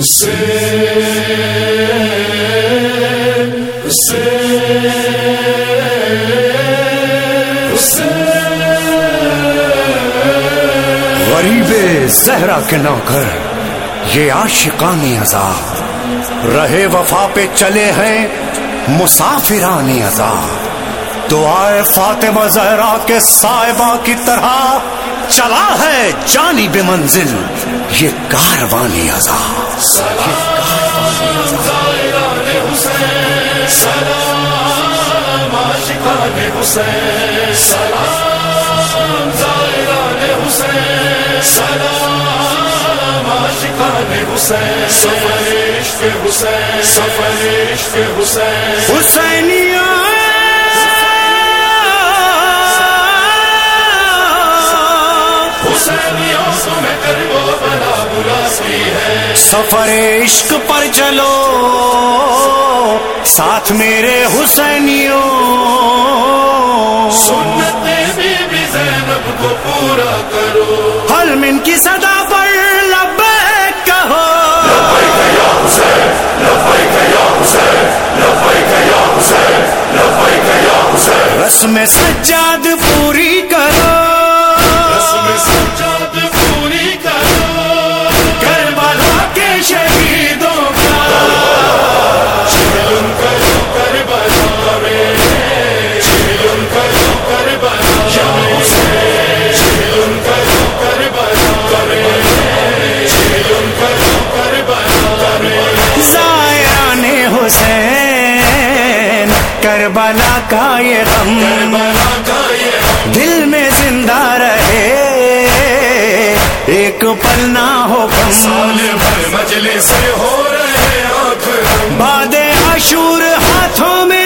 غریب زہرا کے نوکر، یہ عاشقان عذاب۔ رہے وفا پہ چلے ہیں مسافران عذاب۔ دعائے فاطمہ زہرا کے صاحبہ کی طرح چلا ہے جانی بے منزل یہ کاروان عذاب سلام عاشقان حسین سلام سفر عشق پر چلو۔ ساتھ میرے حسینیوں۔ سنت بی بی زینب کو پورا کرو۔ حل من کی صدا پر لبیک کہو۔ رسم سجاد پوری کرو۔ رسم سجاد شہیدوں کا چلن کرو کربلا میں کرو کرو میں کرو میں زائران حسین، کربلا کا یہ غم۔ کربلا کا یہ دل میں زندہ رہے۔ ایک پل نہ ہو کم سال بھر مجلس سے ہو رہے باد عاشور ہاتھوں میں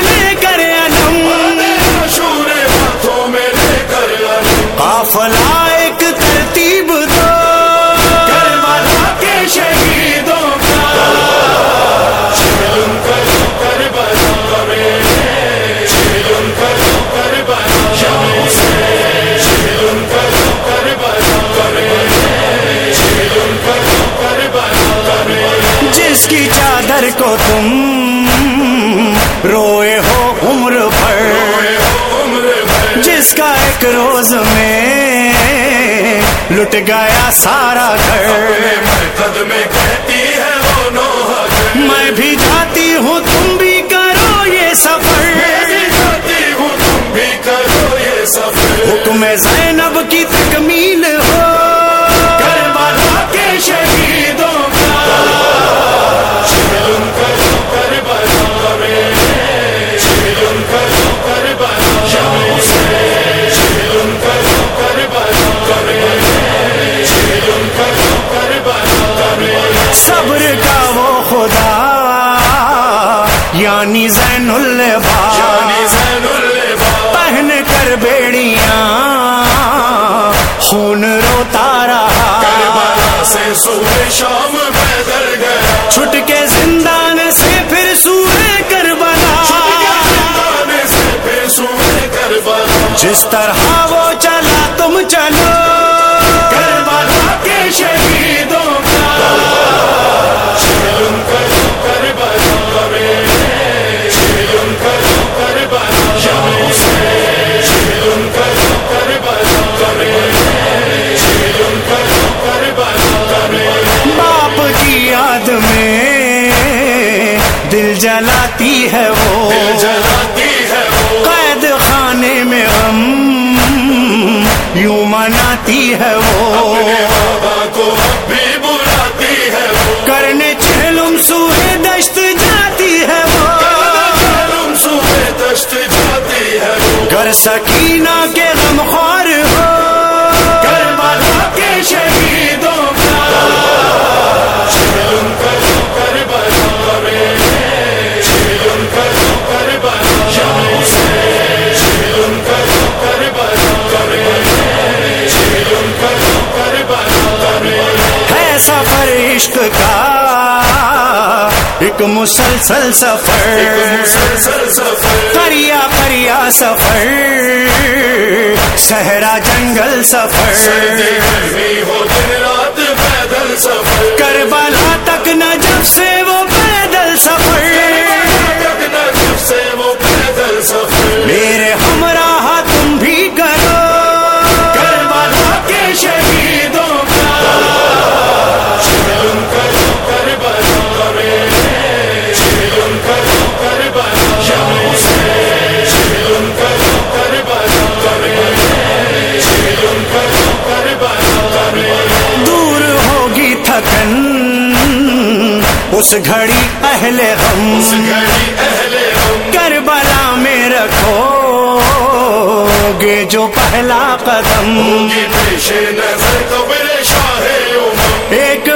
کی چادر کو تم روئے ہو عمر بھر جس کا ایک روز میں لٹ گیا سارا گھر۔ میں بھی جاتی ہوں تم بھی کرو یہ جاتی ہوں، تم بھی کرو یہ سفر۔ حکم زینب کی تکمیل خون روتا رہا۔ سے صبح شام پیدل گیا۔ چھٹ کے زندان سے پھر سورے سوئے کربلا۔ جس طرح وہ چلا ہے وہ قید خانے میں غم یوں مناتی ہے وہ۔ کرنے چہلم دشت جاتی ہے گر سکینہ کے غم خوار مسلسل سفر۔ پریا پریا کریا سفر۔ صحرا جنگل سفر۔ کربلا تک نہ جب سے اس گھڑی اہل غم اس گھڑی اہل غم کربلا میں رکھو گے جو پہلا قدم یہ پیش نظر قبر شاہ امم ایک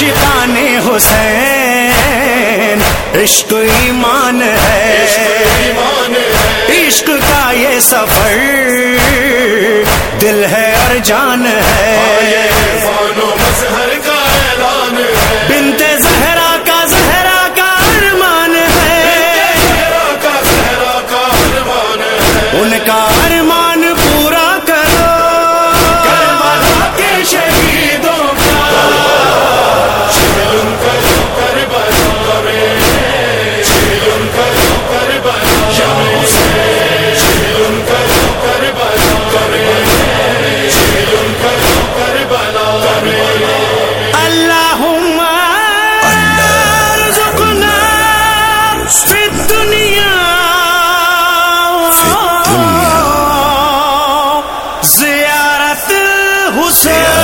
عاشقان حسین عشق ایمان ہے۔ عشق کا یہ سفر دل ہے اور جان ہے۔ زیارت حسین